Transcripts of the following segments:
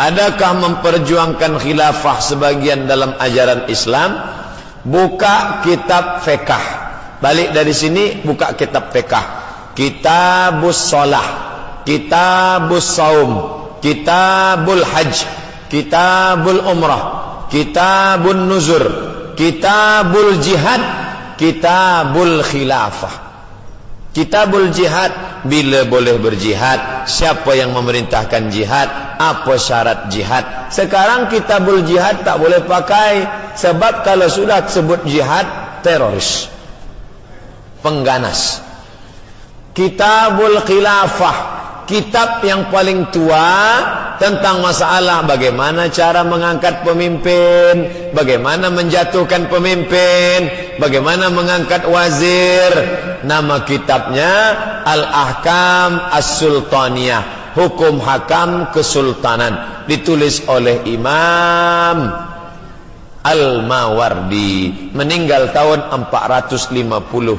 Adakah memperjuangkan khilafah sebagian dalam ajaran Islam? Buka kitab fiqh. Balik dari sini buka kitab fiqh. Kitabus solah, kitabus saum, kitabul hajj, kitabul umrah, kitabun nuzur, kitabul jihad, kitabul khilafah. Kitabul jihad bila boleh berjihad siapa yang memerintahkan jihad? Apa syarat jihad? Sekarang kitabul jihad tak boleh pakai sebab kalau sudah sebut jihad teroris pengganas. Kitabul khilafah kitab yang paling tua tentang masalah bagaimana cara mengangkat pemimpin, bagaimana menjatuhkan pemimpin, bagaimana mengangkat wazir. Nama kitabnya Al-Ahkam As-Sultaniyah, Hukum Hakam Kesultanan, ditulis oleh Imam Al-Mawardi, meninggal tahun 450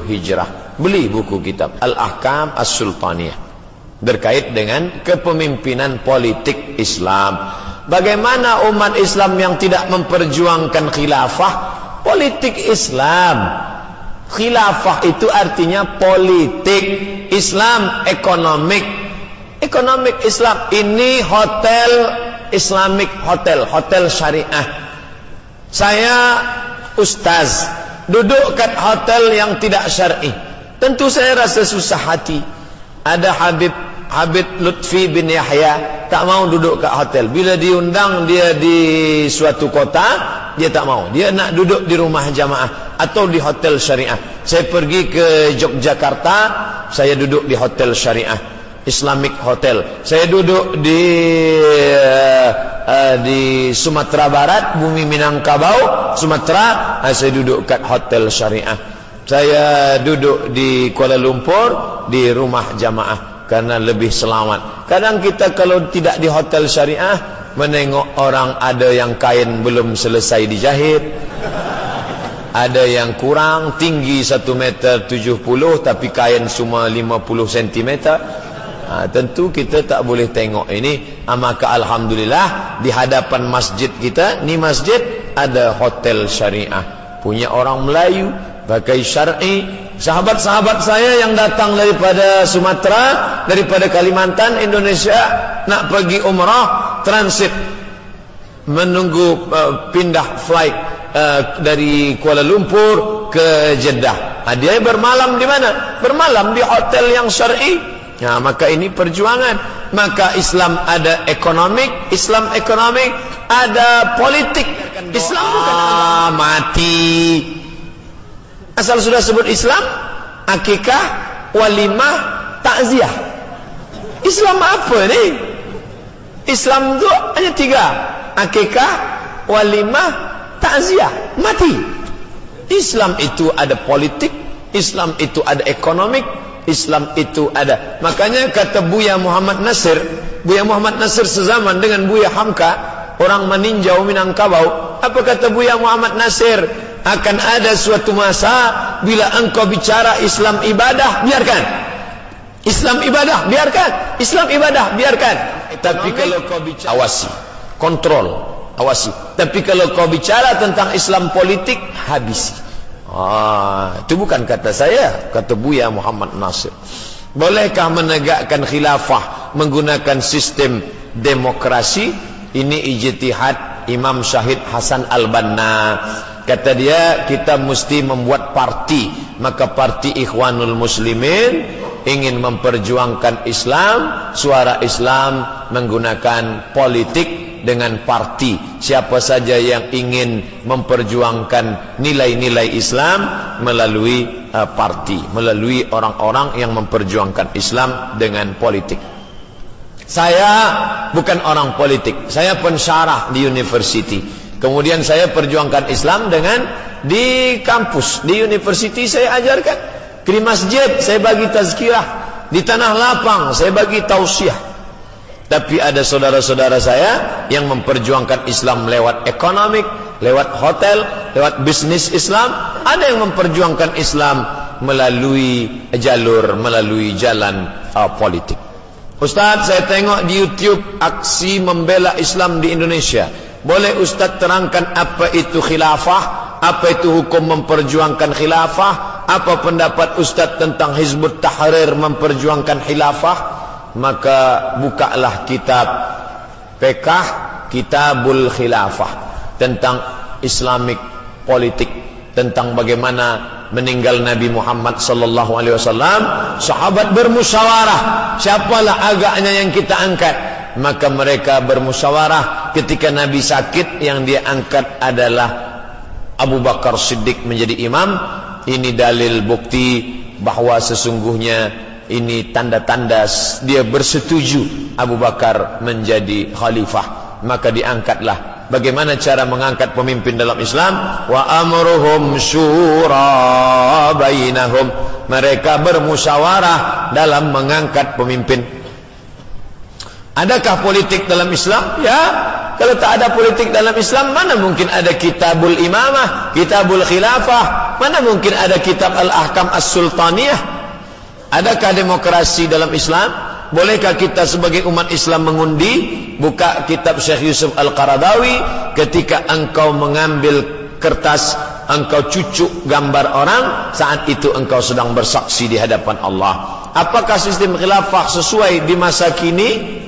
Hijrah. Beli buku kitab Al-Ahkam As-Sultaniyah berkait dengan kepemimpinan politik Islam. Bagaimana umat Islam yang tidak memperjuangkan khilafah? Politik Islam. Khilafah itu artinya politik Islam ekonomik. Ekonomik Islam ini hotel Islamic hotel, hotel syariah. Saya ustaz duduk kat hotel yang tidak syar'i. Tentu saya rasa susah hati. Ada Habib Habib Lutfi bin Yahya tak mau duduk kat hotel. Bila diundang dia di suatu kota, dia tak mau. Dia nak duduk di rumah jamaah atau di hotel syariah. Saya pergi ke Yogyakarta, saya duduk di hotel syariah. Islamic Hotel. Saya duduk di uh, uh, di Sumatera Barat, bumi Minangkabau, Sumatera, uh, saya duduk kat hotel syariah. Saya duduk di Kuala Lumpur di rumah jamaah karena lebih selamat. Kadang kita kalau tidak di hotel syariah menengok orang ada yang kain belum selesai dijahit. Ada yang kurang tinggi 1 meter 70 tapi kain cuma 50 cm. Ha, tentu kita tak boleh tengok ini. Ha, maka alhamdulillah di hadapan masjid kita ni masjid ada hotel syariah. Punya orang Melayu pakai syar'i sahabat-sahabat saya yang datang daripada Sumatera daripada Kalimantan Indonesia nak pergi umrah transit. Menunggu uh, pindah flight uh, dari Kuala Lumpur ke Jeddah. Ha, dia bermalam di mana? bermalam di hotel yang syar'i. Ya, maka ini perjuangan. Maka Islam ada ekonomik Islam ekonomik ada politik. Islam bukan ah, mati Asal sudah sebut Islam, akikah, walimah, takziah. Islam apa ni? Islam tu hanya tiga. Akikah, walimah, takziah. Mati. Islam itu ada politik, Islam itu ada ekonomik, Islam itu ada. Makanya kata Buya Muhammad Nasir, Buya Muhammad Nasir sezaman dengan Buya Hamka, orang meninjau Minangkabau. Apa kata Buya Muhammad Nasir? Akan ada suatu masa bila engkau bicara Islam ibadah biarkan. Islam ibadah biarkan. Islam ibadah biarkan. Tapi kalau kau bicara awasi kontrol awasi. Tapi kalau kau bicara tentang Islam politik habisi. Ah itu bukan kata saya kata Buya Muhammad Nasir. Bolehkah menegakkan khilafah menggunakan sistem demokrasi? Ini ijtihad Imam Syahid Hasan Al-Banna Kata dia kita mesti membuat parti. Maka parti Ikhwanul Muslimin Ingin memperjuangkan Islam Suara Islam menggunakan politik dengan parti. Siapa saja yang ingin memperjuangkan nilai-nilai Islam Melalui uh, parti Melalui orang-orang yang memperjuangkan Islam dengan politik. Saya bukan orang politik. Saya pensyarah di universiti Kemudian saya perjuangkan Islam dengan di kampus, di universiti saya ajarkan. Di masjid saya bagi tazkirah. Di tanah lapang saya bagi tausiah. Tapi ada saudara-saudara saya yang memperjuangkan Islam lewat ekonomik, lewat hotel, lewat bisnis Islam. Ada yang memperjuangkan Islam melalui jalur, melalui jalan uh, politik. Ustaz saya tengok di YouTube aksi membela Islam di Indonesia boleh Ustaz terangkan apa itu khilafah? Apa itu hukum memperjuangkan khilafah? Apa pendapat Ustaz tentang Hizbut Tahrir memperjuangkan khilafah? Maka bukalah kitab Pekah Kitabul Khilafah tentang Islamic politik tentang bagaimana meninggal Nabi Muhammad sallallahu alaihi wasallam sahabat bermusyawarah. Siapalah agaknya yang kita angkat maka mereka bermusyawarah ketika Nabi sakit yang dia angkat adalah Abu Bakar Siddiq menjadi imam. Ini dalil bukti bahawa sesungguhnya ini tanda-tanda dia bersetuju Abu Bakar menjadi khalifah. Maka diangkatlah. Bagaimana cara mengangkat pemimpin dalam Islam? Wa amruhum syura bainahum. Mereka bermusyawarah dalam mengangkat pemimpin adakah politik dalam Islam? Ya. Kalau tak ada politik dalam Islam mana mungkin ada kitabul imamah kitabul khilafah? Mana mungkin ada kitab al-ahkam as-sultaniyah? Adakah demokrasi dalam Islam? Bolehkah kita sebagai umat Islam mengundi Buka kitab Syekh Yusuf Al-Qaradawi Ketika engkau mengambil kertas Engkau cucuk gambar orang Saat itu engkau sedang bersaksi di hadapan Allah? Apakah sistem khilafah sesuai di masa kini?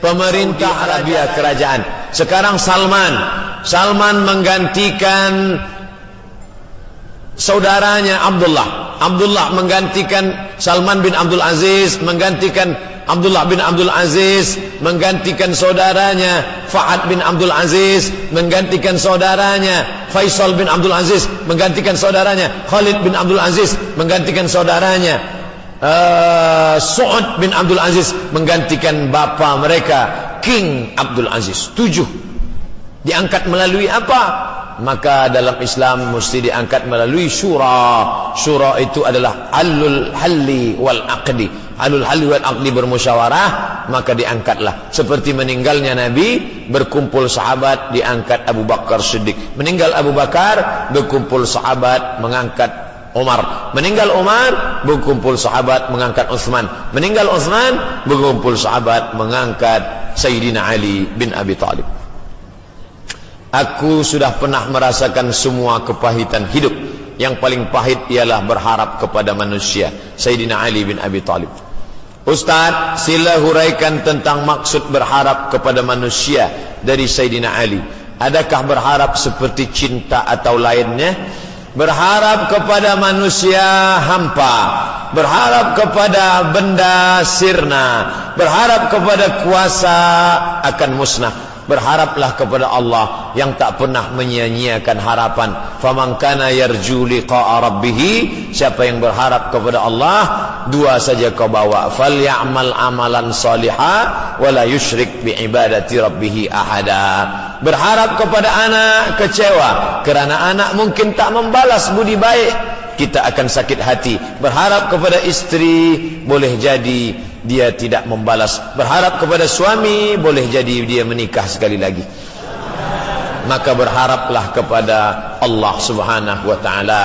Pemerintah Arabia kerajaan. Sekarang Salman. Salman menggantikan Saudaranya Abdullah. Abdullah menggantikan Salman bin Abdul Aziz menggantikan Abdullah bin Abdul Aziz menggantikan saudaranya Fahad bin Abdul Aziz menggantikan saudaranya Faisal bin Abdul Aziz menggantikan saudaranya Khalid bin Abdul Aziz menggantikan saudaranya uh, Su'ud bin Abdul Aziz menggantikan bapa mereka King Abdul Aziz. Tujuh. Diangkat melalui apa? Maka dalam Islam mesti diangkat melalui syura. Syura itu adalah alul halli wal aqdi. Alul halli wal aqdi bermusyawarah maka diangkatlah. Seperti meninggalnya Nabi berkumpul sahabat diangkat Abu Bakar Siddiq. Meninggal Abu Bakar berkumpul sahabat mengangkat Umar. Meninggal Umar berkumpul sahabat mengangkat Uthman meninggal Uthman berkumpul sahabat mengangkat Sayyidina Ali bin Abi Talib. Aku sudah pernah merasakan semua kepahitan hidup. Yang paling pahit ialah berharap kepada manusia Sayyidina Ali bin Abi Talib. Ustaz, sila huraikan tentang maksud berharap kepada manusia Dari Sayyidina Ali. Adakah berharap seperti cinta atau lainnya? Berharap kepada manusia hampa Berharap kepada benda sirna Berharap kepada kuasa akan musnah. Berharaplah kepada Allah yang tak pernah menyia-nyiakan harapan. Faman kana yarju liqa'a rabbih siapa yang berharap kepada Allah dua saja kau bawa. Falyamal amalan salihah wala yusyrik bi ibadati rabbih ahada berharap kepada anak kecewa kerana anak mungkin tak membalas budi baik. Kita akan sakit hati. Berharap kepada istri boleh jadi dia tidak membalas. Berharap kepada suami boleh jadi dia menikah sekali lagi. Maka berharaplah kepada Allah subhanahu wa ta'ala.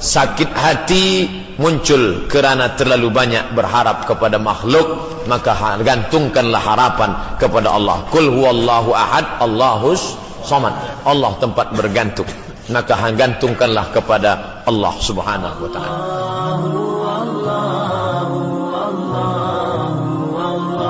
Sakit hati muncul kerana terlalu banyak berharap kepada makhluk maka gantungkanlah harapan kepada Allah. Kul huwallahu ahad Allahus samad Allah tempat bergantung. Maka gantungkanlah kepada Allah Subhanahu wa taala